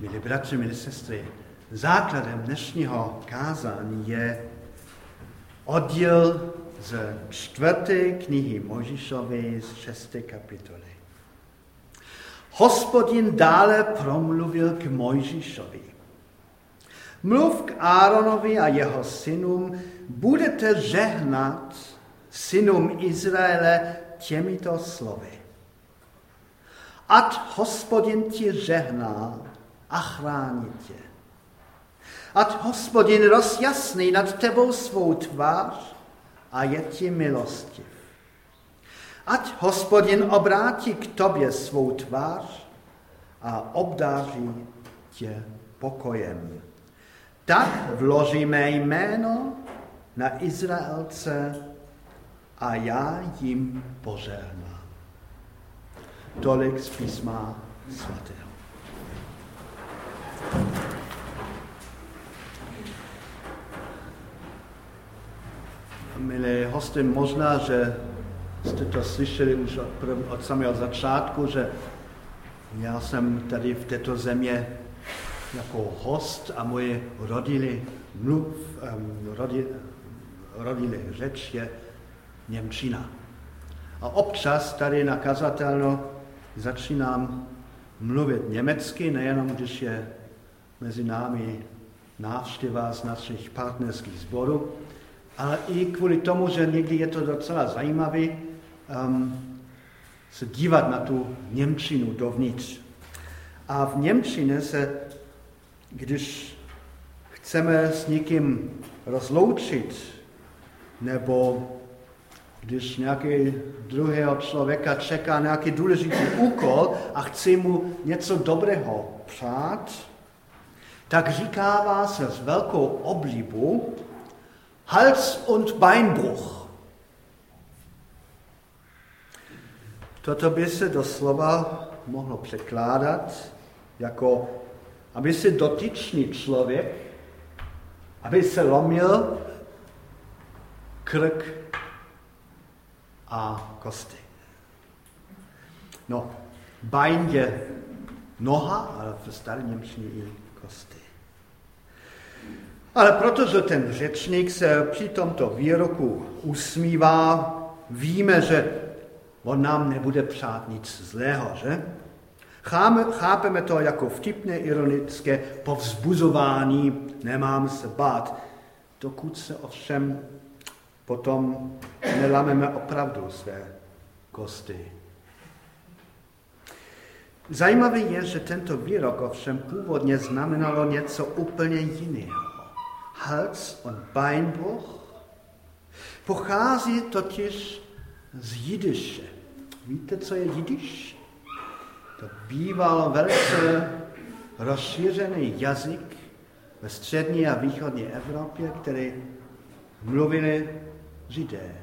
Milí bratři, milí sestry, základem dnešního kázání je oddíl z čtvrté knihy Možišovi z šesté kapitoly. Hospodin dále promluvil k Mojžíšovi. Mluv k Áronovi a jeho synům, budete žehnat synům Izraele těmito slovy. Ať hospodin ti žehná a chrání tě. Ať hospodin rozjasní nad tebou svou tvář a je ti milostiv. Ať hospodin obrátí k tobě svou tvář a obdáří tě pokojem. Tak vložíme jméno na Izraelce a já jim požehnám. Tolik z písma svatého. Milí hosty, možná, že jste to slyšeli už od, od samého začátku, že já jsem tady v této země jako host a moje rodiny, mluv, um, rodi, rodiny řeč je Němčina. A občas tady na kazatelno začínám mluvit německy, nejenom když je mezi námi návštěva z našich partnerských sborů, ale i kvůli tomu, že někdy je to docela zajímavé um, se dívat na tu Němčinu dovnitř. A v Němčině se, když chceme s někým rozloučit, nebo když nějaký druhého člověka čeká nějaký důležitý úkol a chce mu něco dobrého přát, tak říkává se s velkou oblíbou Hals- und Beinbruch. Toto by se doslova mohlo překládat jako, aby se dotyčný člověk, aby se lomil krk a kosty. No, Bein je noha, ale v staré Němčině i kosty. Ale protože ten řečník se při tomto výroku usmívá, víme, že on nám nebude přát nic zlého, že? Chápeme to jako vtipné, ironické povzbuzování, nemám se bát, dokud se ovšem potom nelameme opravdu své kosty. Zajímavé je, že tento výrok ovšem původně znamenalo něco úplně jiného. Hals und Beinbruch pochází totiž z jidiše. Víte, co je jidiš? To býval velice rozšířený jazyk ve střední a východní Evropě, který mluvili Židé.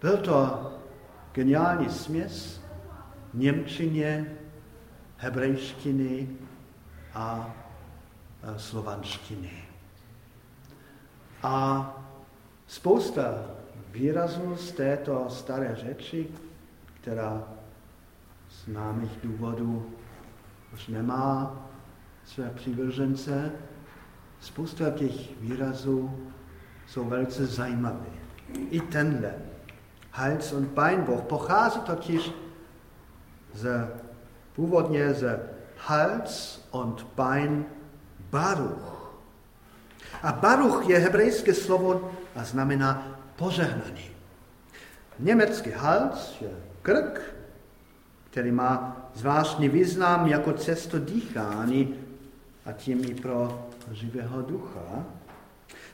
Byl to geniální směs Němčině, hebrejštiny a slovanštiny. A spousta výrazů z této staré řeči, která z známých důvodů už nemá své přívržence, spousta těch výrazů jsou velice zajímavé. I tenhle Hals- und Beinbruch pochází totiž z, původně z Hals und Bein Baruch. A Baruch je hebrejské slovo a znamená požehnaný. Německý hals je krk, který má zvláštní význam jako cesto dýchání a tím i pro živého ducha.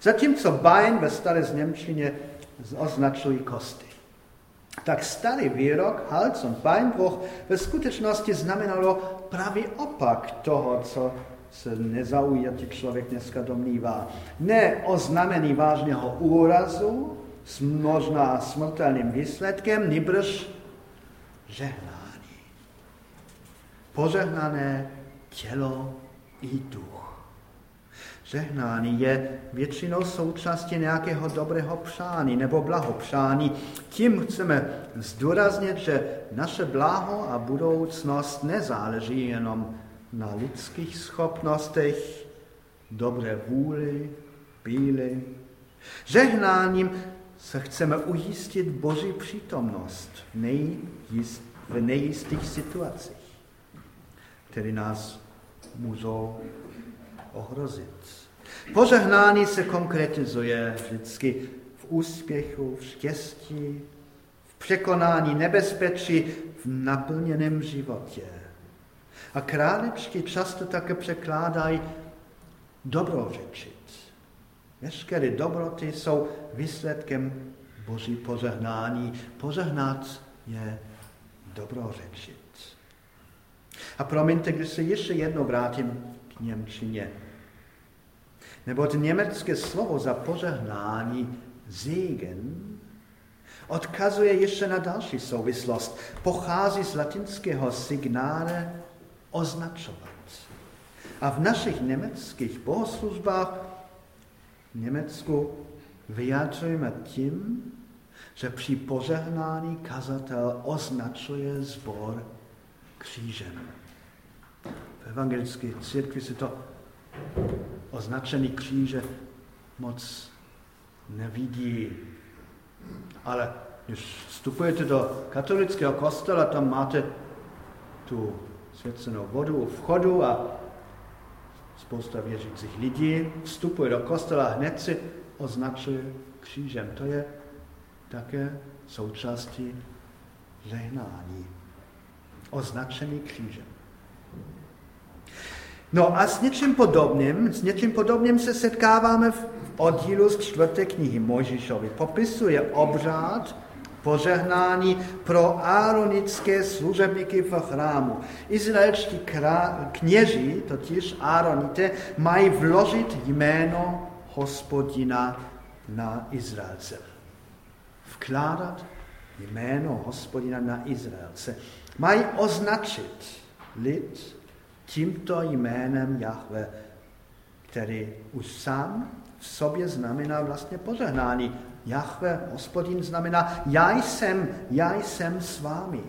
Zatímco Bein ve staré Němčině označují kosty. Tak starý výrok Hals und Beinbruch ve skutečnosti znamenalo pravý opak toho, co se nezaujatý člověk dneska domnívá. Ne oznámení vážného úrazu s možná smrtelným výsledkem, nýbrž žehnání. Požehnané tělo i duch. Žehnání je většinou součástí nějakého dobrého přání nebo blahopřání. Tím chceme zdůraznit, že naše blaho a budoucnost nezáleží jenom na lidských schopnostech, dobré vůli, bíly. Žehnáním se chceme ujistit Boží přítomnost v, nejist, v nejistých situacích, které nás můžou ohrozit. Požehnání se konkretizuje vždycky v úspěchu, v štěstí, v překonání nebezpečí, v naplněném životě. A králičky často také překládají dobrořečit. Veškeré dobroty jsou výsledkem Boží požehnání. Požehnat je dobrořečit. A promiňte, když se ještě jednou vrátím k Němčině. Nebo to německé slovo za požehnání Segen odkazuje ještě na další souvislost. Pochází z latinského signáre označovat. A v našich německých bohoslužbách v Německu vyjádřujeme tím, že při požehnání kazatel označuje zbor křížem. V evangelické církvi se to označený kříže moc nevidí. Ale když vstupujete do katolického kostela, tam máte tu svěcenou vodu u vchodu a spousta věřících lidí vstupuje do kostela a hned si označuje křížem. To je také součástí žehnání. Označený křížem. No a s něčím podobným, s něčím podobným se setkáváme v oddílu z čtvrté knihy Mojžišovi. Popisuje obřád požehnání pro áronické služebníky v chrámu. Izraelští kněži, totiž áronité, mají vložit jméno hospodina na Izraelce. Vkládat jméno hospodina na Izraelce. Mají označit lid tímto jménem Jahve, který už sám v sobě znamená vlastně požehnání. Jahve, hospodin, znamená já jsem, já jsem s vámi.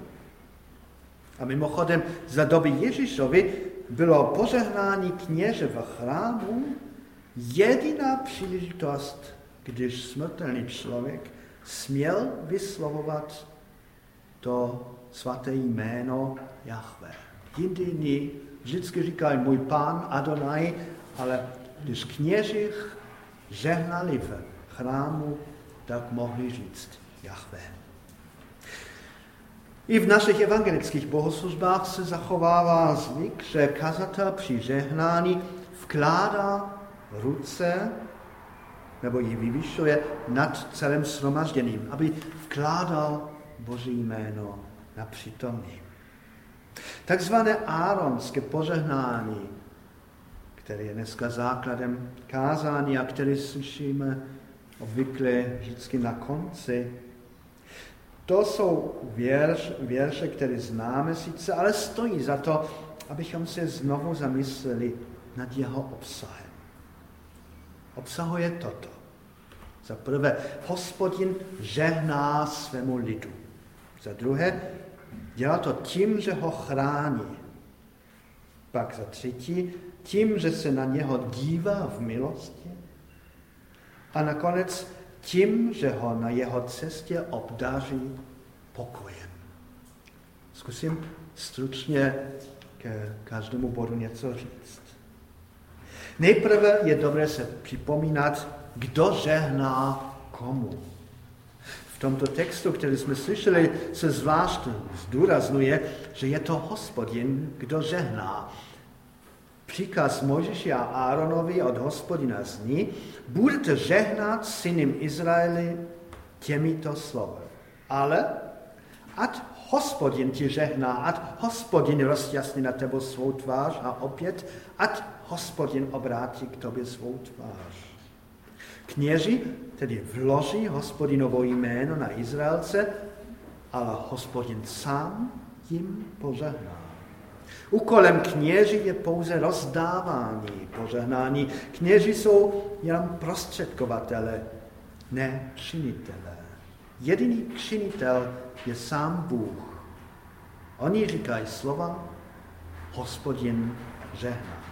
A mimochodem za doby Ježíšovi bylo požehnání kněže v chrámu jediná příležitost, když smrtelný člověk směl vyslovovat to svaté jméno Jahve. Jindy vždycky říkají můj pán Adonai, ale když kněži žehnali v chrámu, tak mohli říct Jahve. I v našich evangelických bohoslužbách se zachovává zvyk, že kazatel při žehnání vkládá ruce nebo ji vyvyšuje nad celým shromažděním, aby vkládal Boží jméno na přítomný. Takzvané áronské požehnání, které je dneska základem kázání a které slyšíme obvykle vždycky na konci, to jsou věrš, věrše, které známe sice, ale stojí za to, abychom se znovu zamysleli nad jeho obsahem. Obsahuje toto. Za prvé, hospodin žehná svému lidu. Za druhé, Dělá to tím, že ho chrání. Pak za třetí, tím, že se na něho dívá v milosti. A nakonec tím, že ho na jeho cestě obdaří pokojem. Zkusím stručně ke každému bodu něco říct. Nejprve je dobré se připomínat, kdo žehná komu. V tomto textu, který jsme slyšeli, se zvlášť zdůraznuje, že je to hospodin, kdo žehná. Příkaz Mojžiši a Áronovi od hospodina zní, budete žehnat synem Izraeli těmito slovy. Ale ať hospodin ti žehná, ať hospodin rozjasní na tebo svou tvář a opět, ať hospodin obrátí k tobě svou tvář. Kněži tedy vloží hospodinovo jméno na Izraelce, ale hospodin sám jim požehná. Úkolem kněží je pouze rozdávání požehnání. Kněži jsou jen prostředkovatele, ne činitele. Jediný činitel je sám Bůh. Oni říkají slova, hospodin žehná.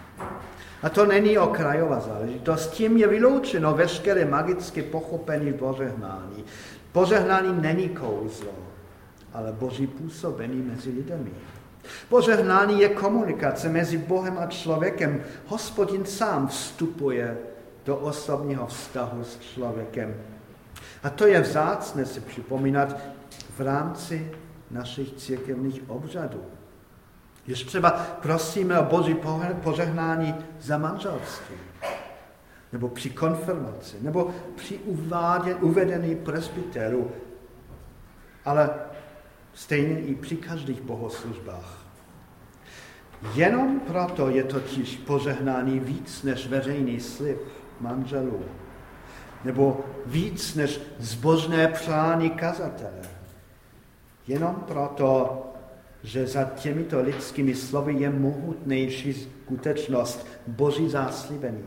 A to není okrajová záležitost. Tím je vyloučeno veškeré magické pochopení požehnání. Požehnání není kouzlo, ale boží působení mezi lidmi. Požehnání je komunikace mezi Bohem a člověkem. Hospodin sám vstupuje do osobního vztahu s člověkem. A to je vzácné si připomínat v rámci našich církevních obřadů. Když třeba prosíme o boží požehnání za manželství, nebo při konfirmaci, nebo při uvedení presbyteru, ale stejně i při každých bohoslužbách. Jenom proto je totiž požehnání víc než veřejný slib manželů, nebo víc než zbožné přání kazatele. Jenom proto, že za těmito lidskými slovy je mohutnější skutečnost Boží záslibení,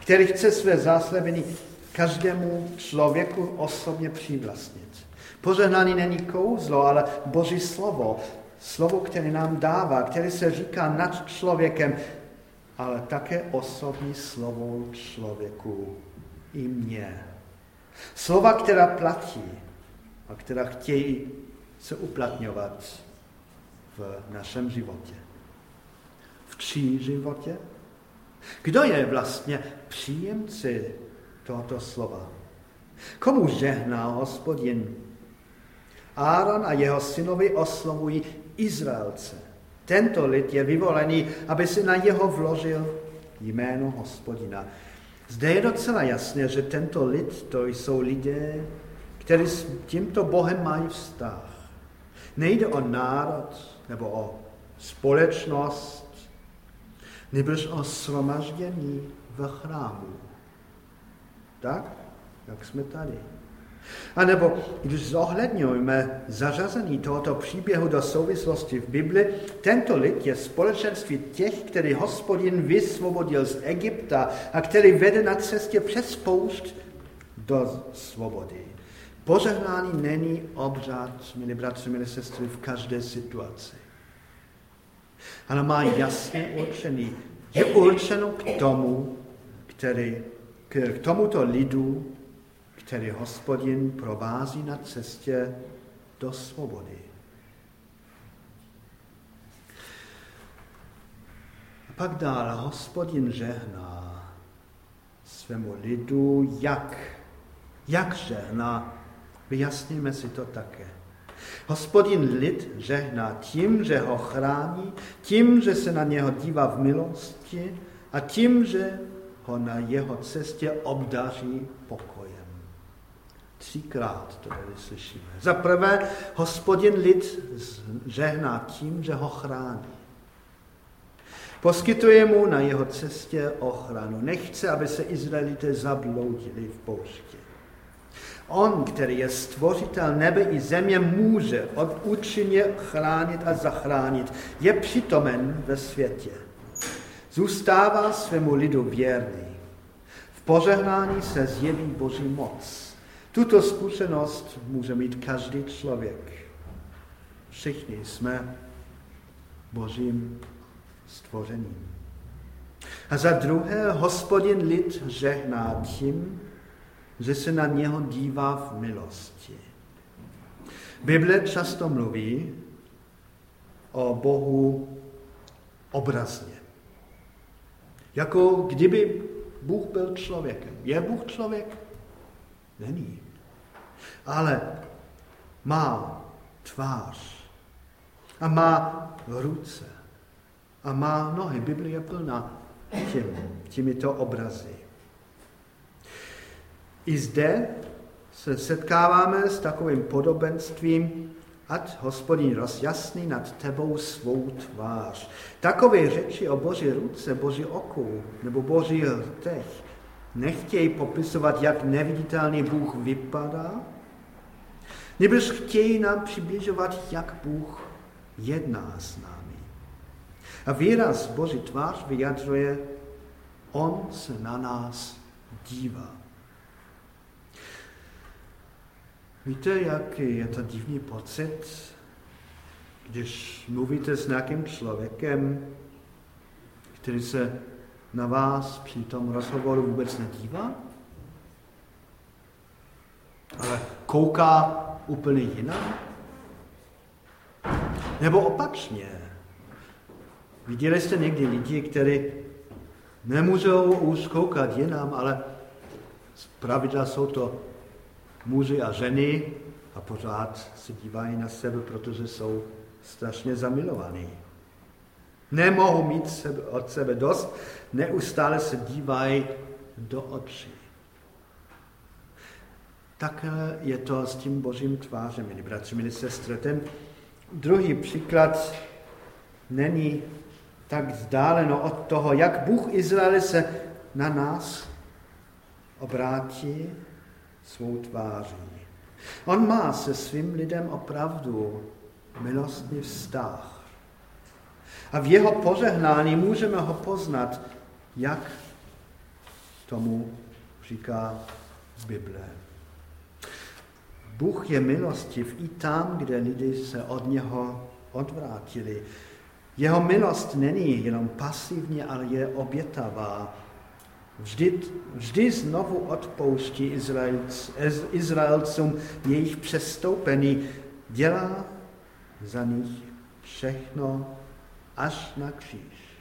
který chce své záslibení každému člověku osobně přivlastnit. Požehnání není kouzlo, ale Boží slovo. Slovo, které nám dává, které se říká nad člověkem, ale také osobní slovo člověku i mě. Slova, která platí a která chtějí se uplatňovat v našem životě. V čí životě? Kdo je vlastně příjemci tohoto slova? Komu žehná hospodin? Áron a jeho synovi oslovují Izraelce. Tento lid je vyvolený, aby si na jeho vložil jméno hospodina. Zde je docela jasné, že tento lid to jsou lidé, kteří s tímto Bohem mají vztah. Nejde o národ nebo o společnost, nebož o shromaždění v chrámu. Tak, jak jsme tady. A nebo když zohledňujeme zařazení tohoto příběhu do souvislosti v Bibli, tento lid je společenství těch, který hospodin vysvobodil z Egypta a který vede na cestě přes poušť do svobody. Požehnání není obřad, milí bratři, milí sestry, v každé situaci. Ale má jasně určený. Je určeno k tomu, který, k tomuto lidu, který hospodin provází na cestě do svobody. A pak dál hospodin žehná svému lidu, jak, jak žehná, vyjasníme si to také. Hospodin lid žehná tím, že ho chrání, tím, že se na něho dívá v milosti a tím, že ho na jeho cestě obdaří pokojem. Třikrát to tady slyšíme. Za prvé, hospodin lid žehná tím, že ho chrání. Poskytuje mu na jeho cestě ochranu. Nechce, aby se Izraelité zabloudili v poušti. On, který je stvořitel nebe i země, může od účinně chránit a zachránit. Je přitomen ve světě. Zůstává svému lidu věrný. V požehnání se zjeví Boží moc. Tuto zkušenost může mít každý člověk. Všichni jsme božím stvořením. A za druhé, hospodin lid žehná tím, že se na něho dívá v milosti. Bible často mluví o Bohu obrazně. Jako kdyby Bůh byl člověkem. Je Bůh člověk? Není. Ale má tvář a má ruce a má nohy. Biblia je plná těm, těmito obrazy. I zde se setkáváme s takovým podobenstvím, ať hospodin rozjasní nad tebou svou tvář. Takové řeči o boží ruce, boží oku nebo boží rtech nechtějí popisovat, jak neviditelný Bůh vypadá, nebož chtějí nám přibližovat, jak Bůh jedná s námi. A výraz Boží tvář vyjadřuje, On se na nás dívá. Víte, jaký je to divný pocit, když mluvíte s nějakým člověkem který se na vás při tom rozhovoru vůbec nedívá? Ale kouká úplně jinak? Nebo opačně? Viděli jste někdy lidi, kteří nemůžou už koukat jinam, ale z pravidla jsou to muži a ženy a pořád se dívají na sebe, protože jsou strašně zamilovaní. Nemohou mít sebe, od sebe dost, neustále se dívají do očí. Tak je to s tím božím tvářem, milí bratři, milí sestry. Ten druhý příklad není tak vzdáleno od toho, jak Bůh Izraele se na nás obrátí svou tváří. On má se svým lidem opravdu milostný vztah. A v jeho požehnání můžeme ho poznat, jak tomu říká Bible. Bůh je milostiv i tam, kde lidi se od něho odvrátili. Jeho milost není jenom pasivní, ale je obětavá. Vždy, vždy znovu odpouští Izraelc, Izraelcům jejich přestoupení. Dělá za nich všechno až na kříž.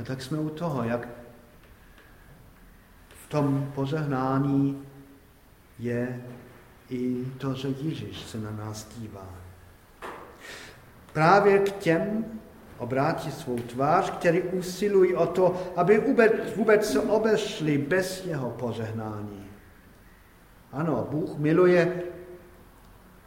A tak jsme u toho, jak v tom požehnání je i to, že Ježíš se na nás dívá. Právě k těm obrátí svou tvář, který usilují o to, aby vůbec, vůbec se obešli bez jeho požehnání. Ano, Bůh miluje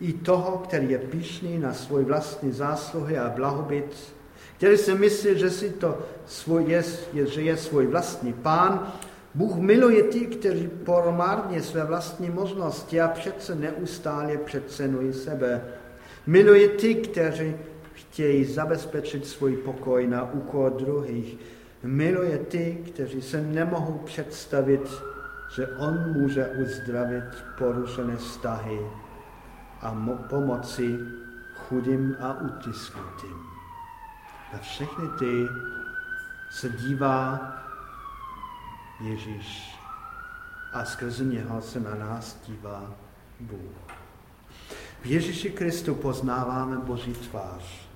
i toho, který je pišný na svůj vlastní zásluhy a blahobyt, který si myslí, že, si to svůj je, že je svůj vlastní pán. Bůh miluje ty, kteří poromárně své vlastní možnosti a přece neustále přecenují sebe. Miluje ty, kteří chtějí zabezpečit svůj pokoj na úkor druhých. Miluje ty, kteří se nemohou představit, že on může uzdravit porušené vztahy a pomoci chudým a utisknutým. Na všechny ty se dívá Ježíš a skrze něho se na nás dívá Bůh. V Ježíši Kristu poznáváme Boží tvář.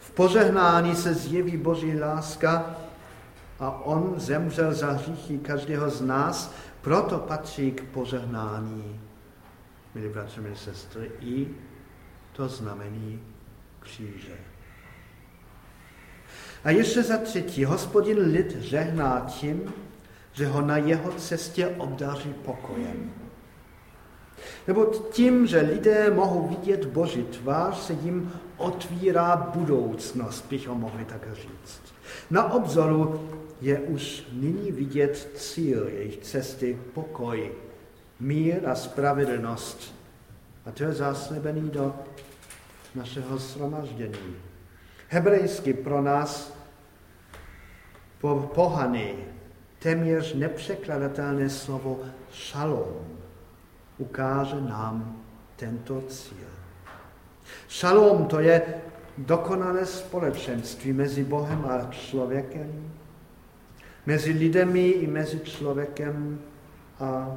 V požehnání se zjeví Boží láska a On zemřel za hříchy každého z nás, proto patří k požehnání milí bratři, milí sestry, i to znamení kříže. A ještě za třetí, hospodin lid žehná tím, že ho na jeho cestě obdaří pokojem. Nebo tím, že lidé mohou vidět Boží tvář, se jim otvírá budoucnost, bychom mohli tak říct. Na obzoru je už nyní vidět cíl jejich cesty, pokoj, mír a spravedlnost. A to je zaslebený do našeho shromaždění. Hebrejsky pro nás po pohany téměř nepřekladatelné slovo šalom ukáže nám tento cíl. Šalom to je dokonalé společenství mezi Bohem a člověkem, mezi lidmi i mezi člověkem a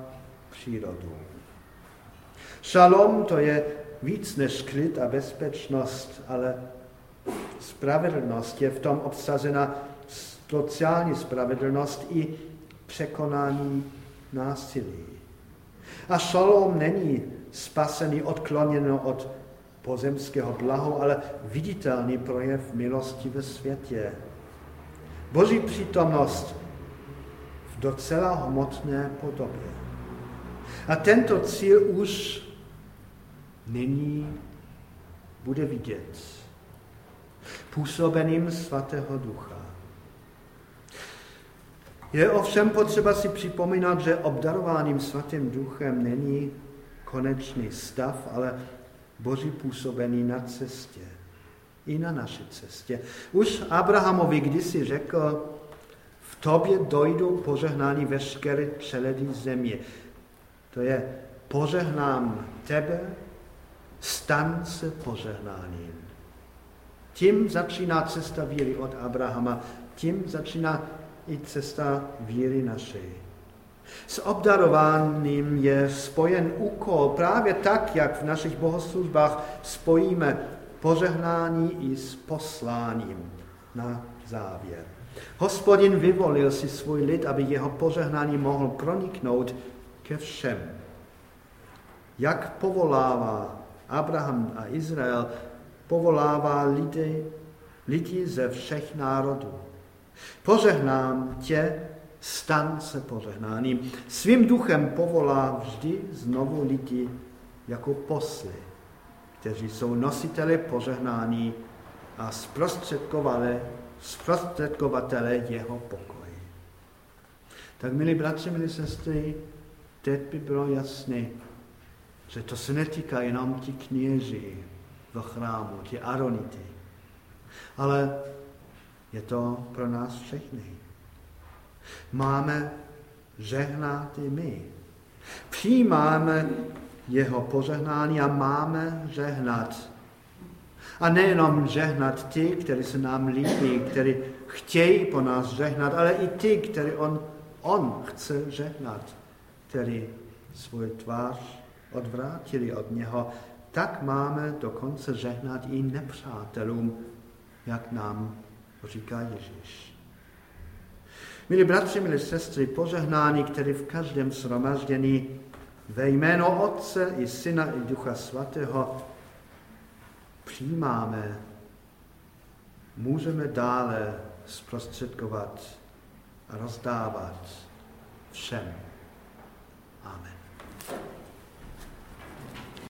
přírodu. Šalom to je víc než klid a bezpečnost, ale spravedlnost je v tom obsazena sociální spravedlnost i překonání násilí. A šalom není spasený, odkloněno od pozemského blahu, ale viditelný projev milosti ve světě. Boží přítomnost v docela hmotné podobě. A tento cíl už nyní bude vidět působením svatého ducha. Je ovšem potřeba si připomínat, že obdarováním svatým duchem není konečný stav, ale boží působení na cestě. I na naší cestě. Už Abrahamovi kdysi řekl, v tobě dojdou požehnání veškeré přeledy země. To je požehnám tebe, stan se požehnáním. Tím začíná cesta víry od Abrahama tím začíná i cesta víry naší. S obdarováním je spojen úkol právě tak, jak v našich bohoslužbách spojíme požehnání i s posláním na závěr. Hospodin vyvolil si svůj lid, aby jeho požehnání mohl proniknout ke všem. Jak povolává Abraham a Izrael, povolává lidi, lidi ze všech národů. Požehnám tě, stan se požehnáným. Svým duchem povolá vždy znovu lidi jako posly, kteří jsou nositeli požehnání a zprostředkovatele jeho pokoje. Tak, milí bratři, milí sestry, teď by bylo jasné, že to se netýká jenom ti kněží v chrámu, ti aronity, ale je to pro nás všechny. Máme žehnat i my. Přijímáme jeho požehnání a máme žehnat. A nejenom žehnat ty, kteří se nám líbí, kteří chtějí po nás žehnat, ale i ty, který on, on chce žehnat, který svůj tvář odvrátili od něho, tak máme dokonce žehnat i nepřátelům, jak nám říká Ježíš. Milí bratři, milí sestry, požehnání, které v každém shromaždění ve jméno Otce i Syna i Ducha Svatého přijímáme, můžeme dále zprostředkovat a rozdávat všem. Amen.